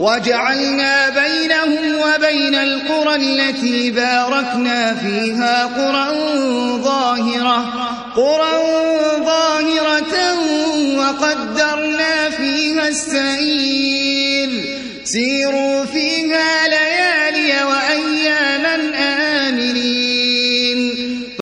وجعلنا بينهم وبين القرى التي باركنا فيها قرى ظاهرة, قرى ظاهرة وقدرنا فيها السير سيروا فيها